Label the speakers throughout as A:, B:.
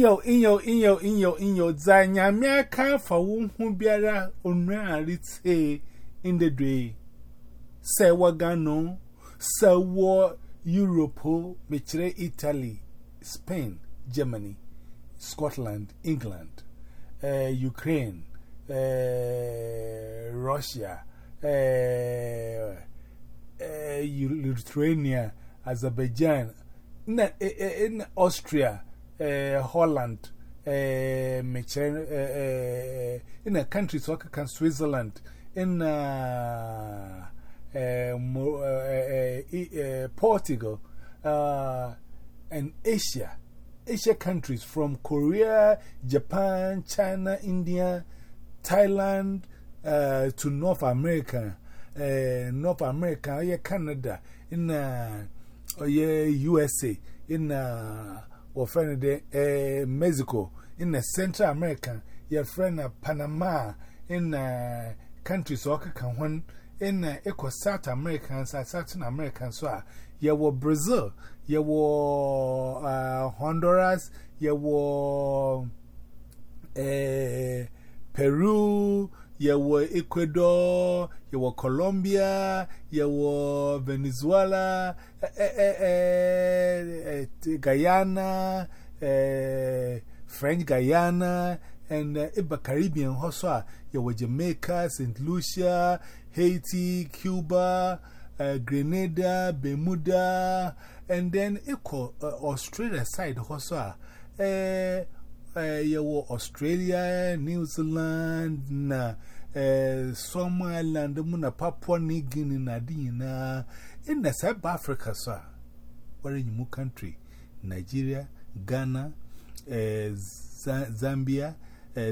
A: yo, in yo, in yo, in yo, in yo, Zanya Miaka for whom who biara unra say in the day. Say wagano, say war Europe, Mitre Italy, Spain, Germany, Scotland, England, uh, Ukraine, uh, Russia, uh, uh, Lithuania, Azerbaijan, in, in Austria, Holland, uh, uh, in a country, so can Switzerland, in uh, Portugal, uh, and Asia. Asia countries from Korea, Japan, China, India, Thailand uh, to North America, uh, North America, yeah, Canada, in uh, yeah, USA, in uh, or friend uh, Mexico, in uh, Central America, your friend uh, Panama, in uh, countries so can one in uh, Eco South America and South America, so you were Brazil, you were uh, Honduras, you were uh, Peru, yɛwɔ Ecuador, yɛwɔ Colombia, yɛwɔ Venezuela, eh, eh, eh, eh, Guyana, eh, French Guyana, and uh, Iba Caribbean, Hossa, ah, yɛwɔ Jamaica, St. Lucia, Haiti, Cuba, uh, Grenada, Bermuda, and then Eco, uh, Australia side, Hossa. Eh, Uh, yẹwọ Australia, New Zealand, na、uh, Somaliland, Muna, Papua New Guinea, Nadina, in the South Africa, sir. Where in your country? Nigeria, Ghana, Zambia,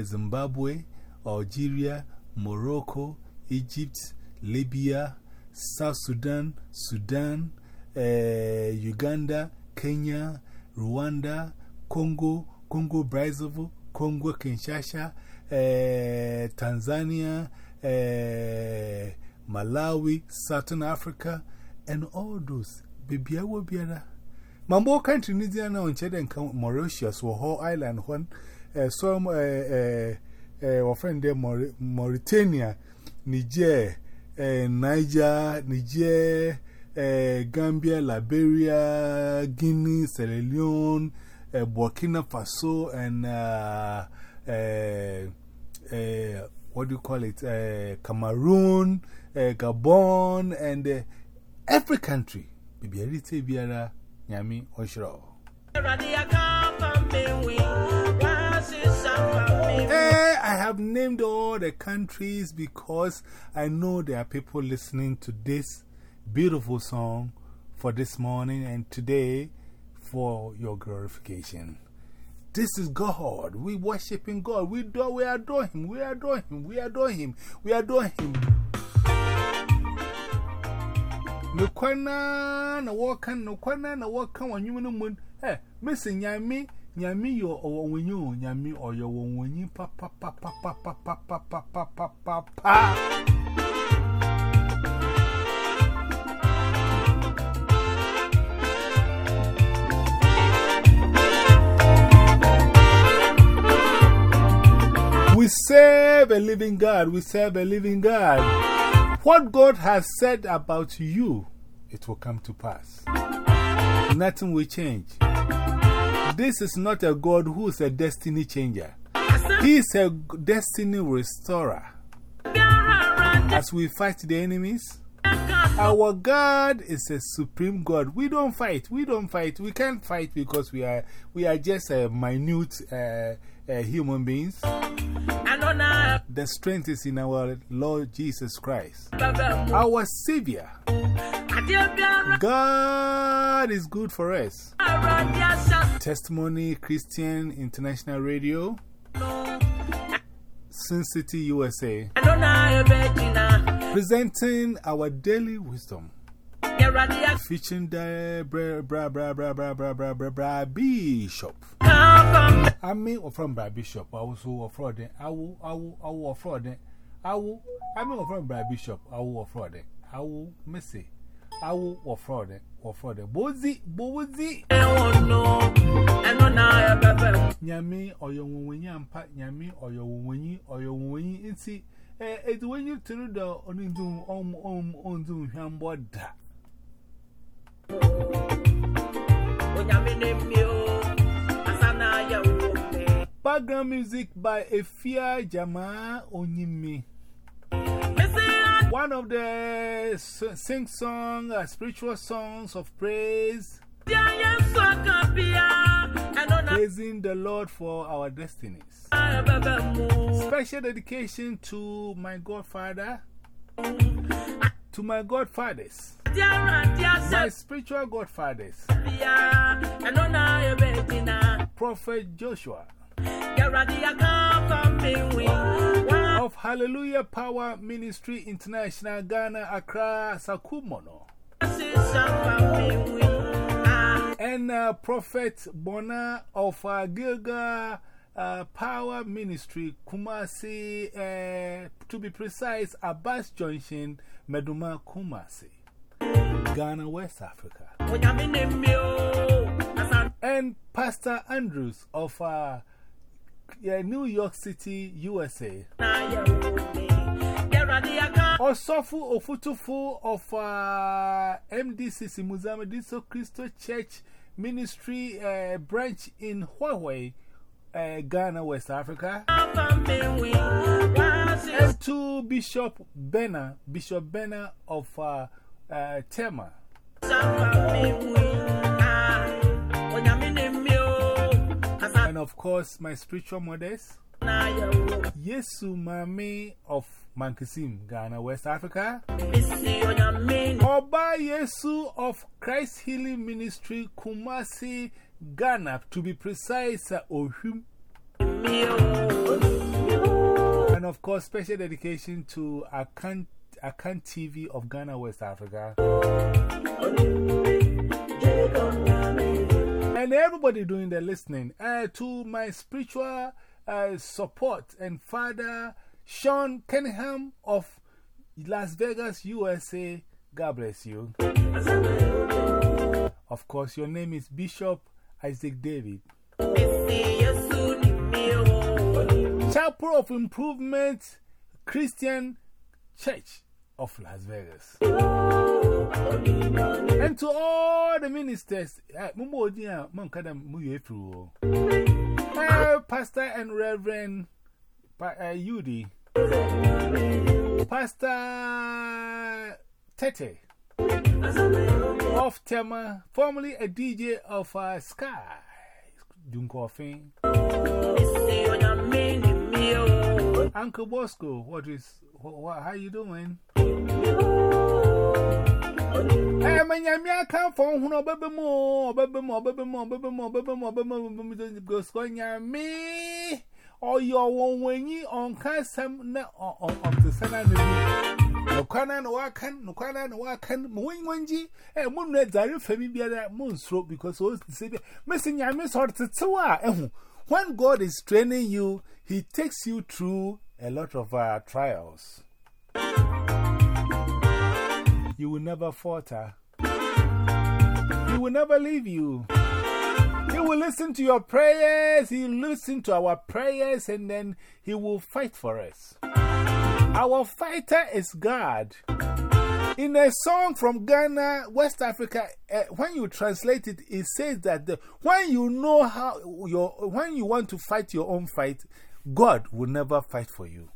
A: Zimbabwe, Algeria, Morocco, Egypt, Libya, South Sudan, Sudan, Uganda, Kenya, Rwanda, Congo, Congo Brazzaville, Congo Kinshasa, Tanzania, Malawi, Southern Africa, and all those. Baby, I will be a Mambo country needs an on Chad Mauritius or Whole Island one. Some offend them Mauritania, Niger, Niger, Niger, Gambia, Liberia, Guinea, Sierra Leone, Burkina Faso, and Uh, uh, what do you call it? Uh, Cameroon, Gabon, and every country. Baby, I say, Biara, Yami, Oshro. I have named all the countries because I know there are people listening to this beautiful song for this morning and today for your glorification. This is God. We worshiping God. We, do, we adore Him. We adore Him. We adore Him. We adore Him. Nukwana na wakan, nukwana na wakan wa nyumu mun. Eh, Missy Nyami, Nyami yo or when you, Nyami you pa pa pa pa pa pa pa pa pa pa pa pa pa. Serve a living God. We serve a living God. What God has said about you, it will come to pass. Nothing will change. This is not a God who is a destiny changer. He is a destiny restorer. As we fight the enemies, our God is a supreme God. We don't fight. We don't fight. We can't fight because we are, we are just a minute uh, uh, human beings. The strength is in our Lord Jesus Christ, our Savior. God is good for us. Testimony Christian International Radio, Sin City, USA, presenting our daily wisdom. Featuring the bra bra bra bra bra bra bra bra bra bishop. I mean, or from Brad Bishop, I was so offrauding. I will, I will, I will offrauding. I will, I mean, or from Brad Bishop, I will offrauding. I will, Missy, I will offrauding, offrauding. Bozy, Bozy, I don't know, I don't know, I. Yammy or your woman, or your woman, or your woman, and see, it's when you turn the only doom, om, om, on doom, Yamboda. When I'm in a meal. Background music by Efia Jama Onyimi. One of the sing song, uh, spiritual songs of praise. Praising the Lord for our destinies. Special dedication to my godfather, to my godfathers, my spiritual godfathers, Prophet Joshua of Hallelujah Power Ministry International Ghana, Accra, Sakumono. And uh, Prophet Bona of uh, Gilga uh, Power Ministry, Kumasi, uh, to be precise, Abbas Junction, Meduma Kumasi, Ghana, West Africa. And Pastor Andrews of uh, yeah, New York City, USA. Osofu Ofutufu of uh, MDCC Musama Disco Christo Church Ministry uh, branch in Huawei, uh, Ghana, West Africa. And to Bishop Benna, Bishop Benna of uh, uh, Tema. Of course, my spiritual mothers, Yesu Mami of Mankessim, Ghana, West Africa. Oba Yesu of Christ Healing Ministry, Kumasi, Ghana, to be precise, Ohim. And of course, special dedication to Akan TV of Ghana, West Africa. And everybody doing the listening. Uh, to my spiritual uh, support and father, Sean Cunningham of Las Vegas, USA. God bless you. Of course, your name is Bishop Isaac David. Chapel of Improvement Christian Church of Las Vegas. And to all the ministers, Pastor and Reverend Yudi, Pastor Tete of Tema, formerly a DJ of uh, Sky, Dunkofin. Uncle Bosco, what is, what, how you doing? Eh, yamia can't phone who no baby more, baby more, baby more, baby more, going me. Or your one when you on Kassam of the Senate. No kana no no kana no Mwing Wanji, and Moon Red Zari Family Moon Stroke because all the same. Missing Yamis or Tsawa. When God is training you, He takes you through a lot of uh, trials. He will never falter. He will never leave you. He will listen to your prayers. He will listen to our prayers and then He will fight for us. Our fighter is God. In a song from Ghana, West Africa, uh, when you translate it, it says that the, when you know how your, when you want to fight your own fight, God will never fight for you.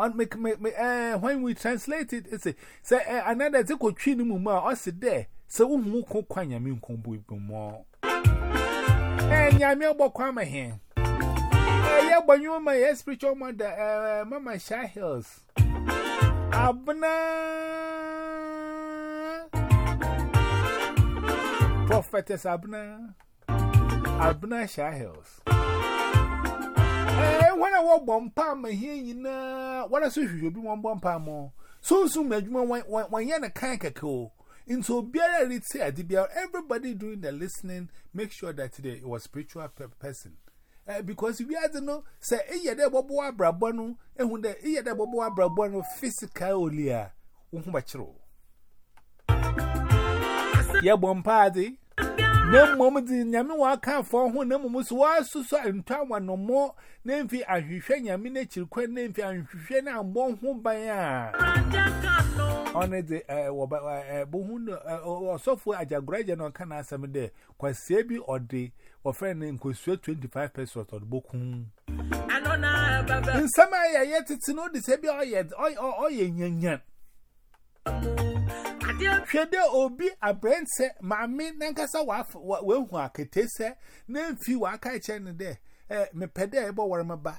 A: On make, make, uh, when we translate it, it's a, say, uh, another zeko chini muma, or say there, so who ko kwanya mi nkombu mo. Eh, nyami obo kwama he. Eh, yeah, but you my spiritual mother, uh, Mama Hills. Abna Prophetess Abna Abna Hills. Eh, when I walk one palm here, you know, what I say you be one bomb palm more. So soon, Majuma, when you're a kanka Into Biara Ritzy at the everybody doing the listening, make sure that today it was spiritual person. Uh, because we had to know, say, eh, yeah, there bobo abrabonu, and when the eh, there bobo abrabonu physical olia, um bachro. Ye bompadi. No na mmom di nyame waka afọ ho na mmom so wasusu ntwa wanomọ na mfi ahwehwe nyame na kirkwa na mfi ahwehwe na ambọ ho ban a. One de eh wo bo hu osofu ajagoraje no kan asem de kwasie bi ode ofre ne nkosua 25% odbokun anona baba nsama ya yetiti no de se bi oyed oy oy nyanyan. Hwede obi abrense maame nankasa waf wehu aketese na mfi waka che ne de eh mepede ebo warmaba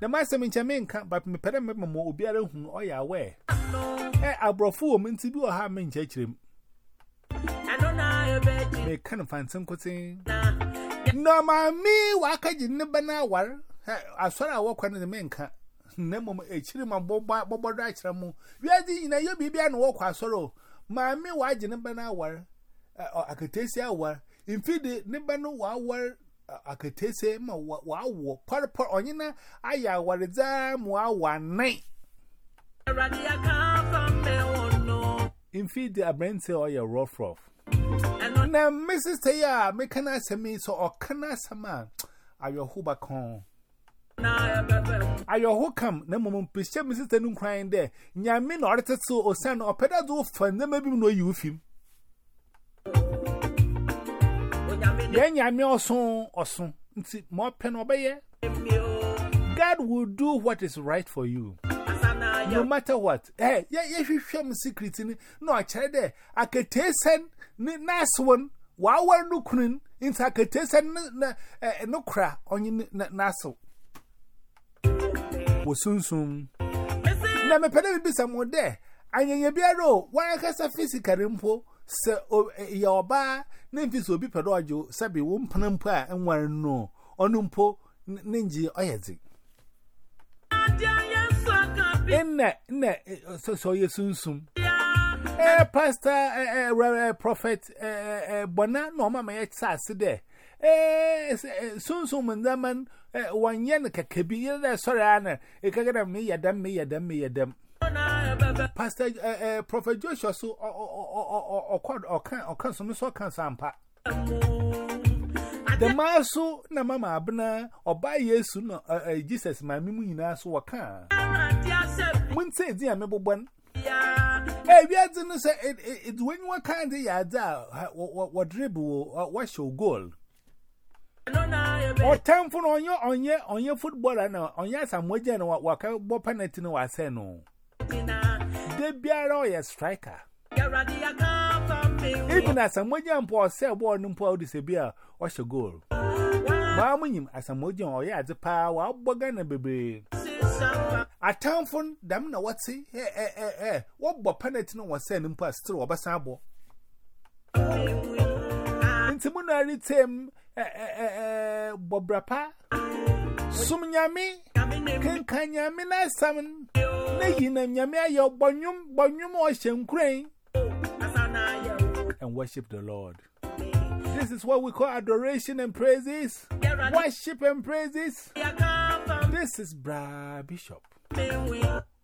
A: na masem nche me but mepede memo obi ara hu oya aware. Eh abrofo o mnti bi oha me nche kirem me kan fantin kutin na maami waka jinne bana war asora awokwa ne me na mmom ekyiri ma bọba bọbọdọ akyerɛ mu wiadze nyina yɛ biribi a na wɔkɔ asɔre o maame waagye ne ba no aware akateesi aware mfidi ne ba no waaware akateesi ma waawɔ pɔrepɔre ɔnye na ayɛ aware dzaa ma waawɔ anan mfidi aberante ɔyɛ rɔfrɔf na mmesista yi a meka no asɛm yi sɛ ɔka no asɛm a awɛho bakɔn Are your who come? No moment, please, Mrs. Tenum crying there. Yamin or it's so or son or pedal do fun, then maybe know you with him. Yan Yamin or son or son, more pen obey. God will do what is right for you. No matter what. Hey, yeah, yeah, you share my secret in No, I tried there. I could taste and nice one. Wow, we're looking into I could taste and no cra on your nassel. Onye naso wosunsum na me pede bi samo de anyenye biara o wa kasa physically mpo se ya oba na mfi so bi pede ojo sabi wo mpana mpo a enware no onu mpo ninji oyezi enne nne so so yesunsum eh pastor eh, eh prophet eh, eh bona no mama ye tsase de eh sunsum ndaman wanyan Eh, one yen kakabi, either Sorana, a cagada e me, a dam me, a dam me, a dam. Pastor, a uh, prophet Joshua, so or cord or can or can some so can sampa. The maso, na mama abna, or by ye soon, Jesus, my mimina, so a can. When say, dear, mebo one. Hey, we had to say it when one kind of yada, what dribble, what show goal. ọtamfo na onye onye onye futbọla na onye asamoje na waka gbọ penalty na wasa no. De biara oye striker. Even asamoje mpo ose bọọlụ no mpo odise bia o she goal. Ba munyim asamoje oye ade pa wa gboga na bebe atamfo dam na wati eh eh eh wo gbọ penalty na wasa no mpo still obasa abọ ntimu Eh, eh, eh, bobrapa. Sum nyame kankan nyame na sam. Na yina nyame ayo bonyum bonyum o hyenkran and worship the lord. This is what we call adoration and praises. Worship and praises. This is bra bishop.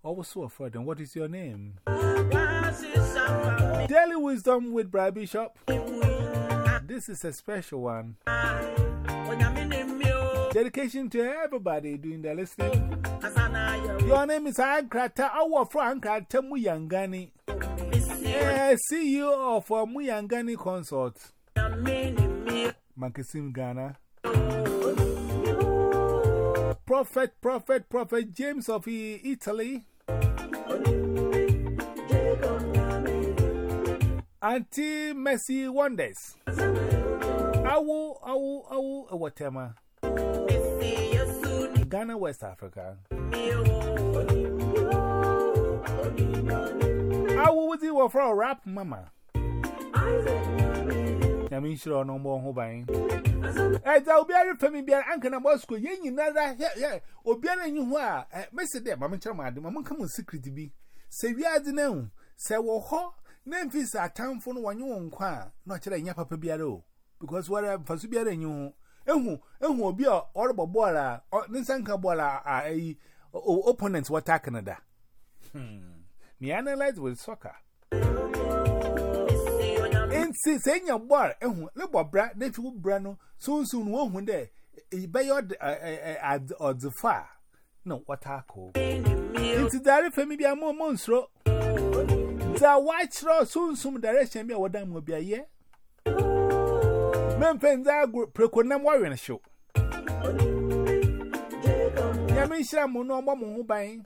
A: Also a friend and what is your name? Daily wisdom with bra bishop this is a special one. Dedication to everybody doing the listening. Your name is Ankrata, our friend Ankrata Muyangani. CEO of a Muyangani Consort. Mankisim Ghana. Prophet, Prophet, Prophet James of Italy. Auntie Mercy Wonders. Awu, awu, awu, whatever. Ghana, West Africa. Awu, was you for a rap, mama? I mean, sure, no more hobbying. As I'll be a family, be an uncle and boss, yen, you know that, yeah, or be an you are, Mr. Deb, Mamma Chama, the Mamma come with secret to be. Say, we ho. Name fees are town for one you inquire, not telling your papa bearo, because what I'm for Subiara you. Ehu, ehu, be a horrible boiler, or Ninsanka boiler are a opponents what attack. Hmm. Me analyze with soccer. And since any bar, ehu, lebo bra, nephew brano, soon soon one one day, a bayard at the far. No, what I call. It's a diary for me, be a more monstro. Nti a watch raw soon some direction be a wadam will be a year. Memphis, I preconam warrior show. Yamisha Muno Mamu buying.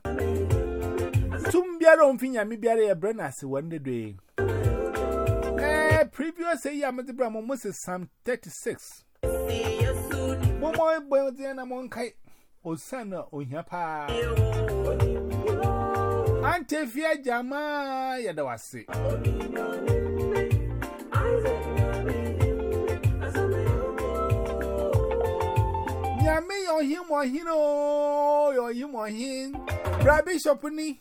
A: Soon be a own thing, I may be a brenas one day. Previous say I'm at the Brahma Moses Psalm 36. One more boy, then I'm on Oh, Osana, Oya Pa. Ante fia jama ya dawase. Nyame yo him o hin o yo him o hin. Bra bishop ni.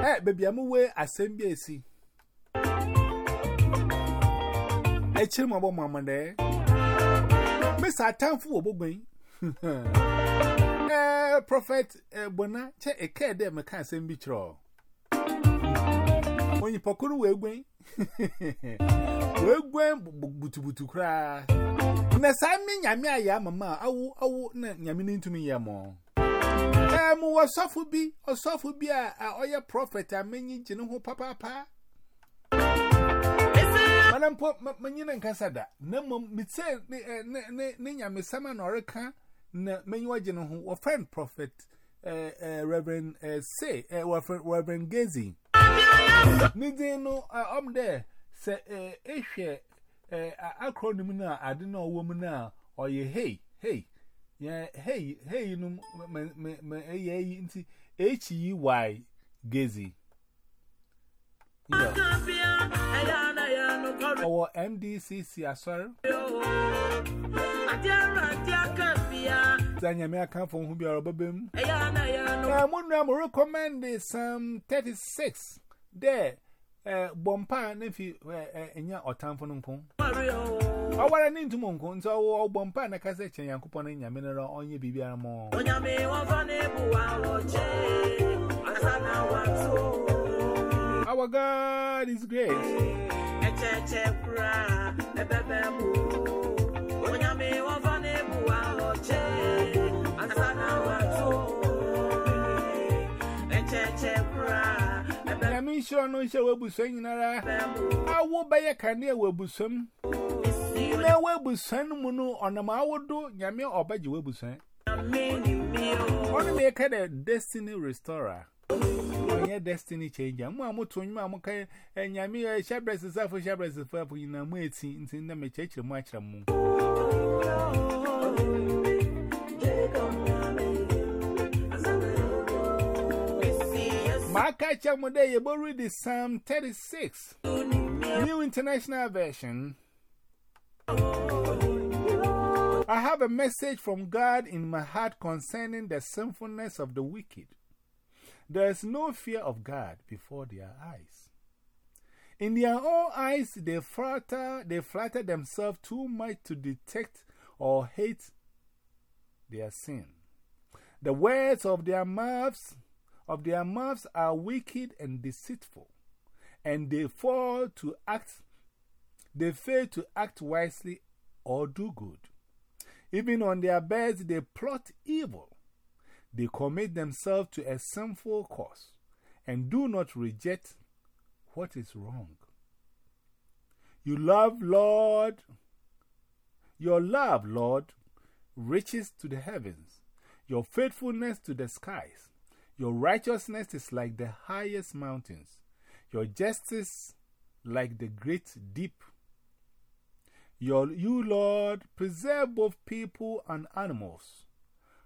A: Eh hey, baby amuwe asem bi esi. a chill my mamma there. Miss our time for Bobby. Eh, Prophet Bona, check a care them, I can't send true. When you pokuru we gwen we gwen butu butu kra na sami nyame aya mama awu awu na nyame ntumi ye mo eh mu wasofu bi osofu bi a oye prophet amenyi gine ho papa pa mpo nkasa da. Na mmom metse eh, ne ne ne nyamesama prophet eh, eh, reverend say eh, reverend gezi. Ne din no ɔm dɛ sɛ ehwɛ acronym no hey hey. Yɛ hey hey no me me me eyɛ eyi nti y gezi. Our MDCC, sorry. Zanya may come from whom you are a babim. Recommend some um, 36 there. Uh, Bompa, if in your time for Numpon. I want an into Monkon, so all Bompa and a cassette and coupon in your mineral on your BBR more. Our God is grace. na-echekwuru aha ebebe mbụ onye ma ịghọfa na-ebu ahụ oche asa na watụ echechekwuru aha ebebe mbụ ọnụ nche webuso nyinara awụ banye ka na-ewebuso m. Na-ewebuso m oh. destiny restorer. Onye destiny changer mu amoto nyuma eh, eh, mu ka nyame shabres safo shabres safo nyina mu eti nti na me chechire mu akira mu Maka Chamude, you will read the Psalm 36, New International Version. I have a message from God in my heart concerning the sinfulness of the wicked. There is no fear of God before their eyes. In their own eyes, they flatter, they flatter themselves too much to detect or hate their sin. The words of their mouths of their mouths are wicked and deceitful, and they fall to act, they fail to act wisely or do good. Even on their beds, they plot evil. They commit themselves to a sinful cause and do not reject what is wrong. You love, Lord, your love, Lord, reaches to the heavens, your faithfulness to the skies. Your righteousness is like the highest mountains, your justice like the great deep. Your, you, Lord, preserve both people and animals.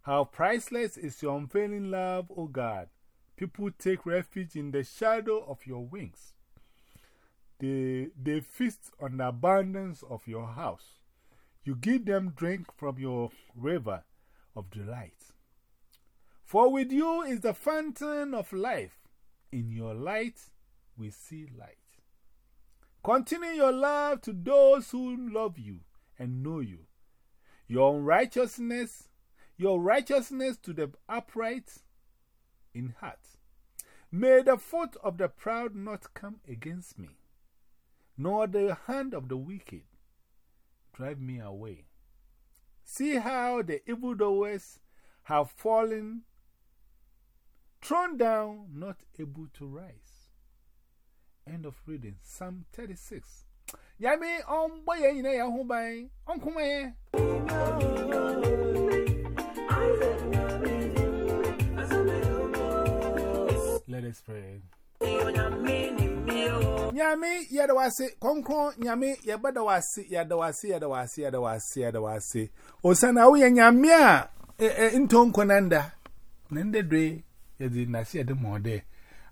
A: How priceless is your unfailing love, O God! People take refuge in the shadow of your wings. They, they feast on the abundance of your house. You give them drink from your river of delight. For with you is the fountain of life. In your light we see light. Continue your love to those who love you and know you. Your unrighteousness, your righteousness to the upright in heart. May the foot of the proud not come against me, nor the hand of the wicked drive me away. See how the evildoers have fallen, thrown down, not able to rise. End of reading. Psalm 36. Yami, on boy, you know, Let us pray. Nyame, Yadawasi, Concron, Nyame, Yabadawasi, Yadawasi, Yadawasi, Yadawasi, Yadawasi. Osana, we and Yamia, Inton Conanda. Nende Dre, Yadi Nasi Adamo de.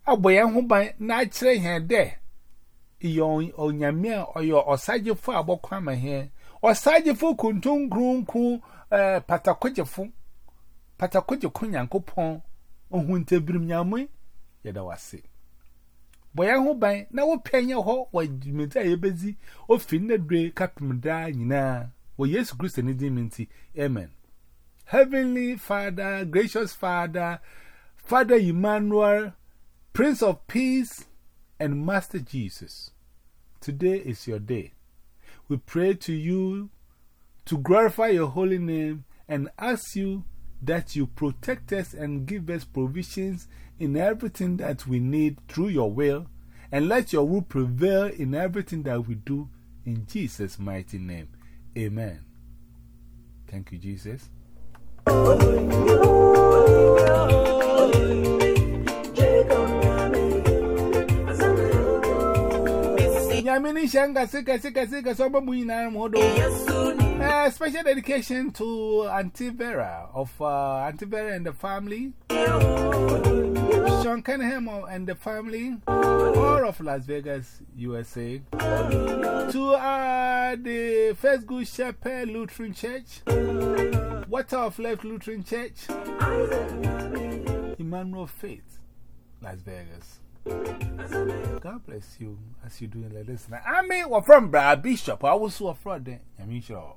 A: A boy, I'm home by natural hair there. Yon, or Yamia, or your Osage for a book clamor here. Osage for Kuntun, Groom, Crew, Patakojafu, Patakojakunyan coupon, on Winter Brim Yamwe. Nyamwe, yadawasi. Boya hu ban na wo penye ho wa jimeta yebezi o fin na dre kapim da nyina wo Yesu Kristo amen. Heavenly Father gracious Father Father Emmanuel Prince of Peace and Master Jesus Today is your day. We pray to you to glorify your holy name and ask you that you protect us and give us provisions in everything that we need through your will, and let your will prevail in everything that we do in Jesus' mighty name. Amen. Thank you, Jesus. Yamini Modo. Special dedication to Auntie Vera of uh, Auntie Vera and the family. Sean Cunningham and the family, all of Las Vegas, USA. To uh, the First Good Shepherd Lutheran Church, Water of Life Lutheran Church, Emmanuel Faith, Las Vegas. God bless you as you doing like this. I mean, we're from Bra Bishop. I was so afraid. I mean, sure.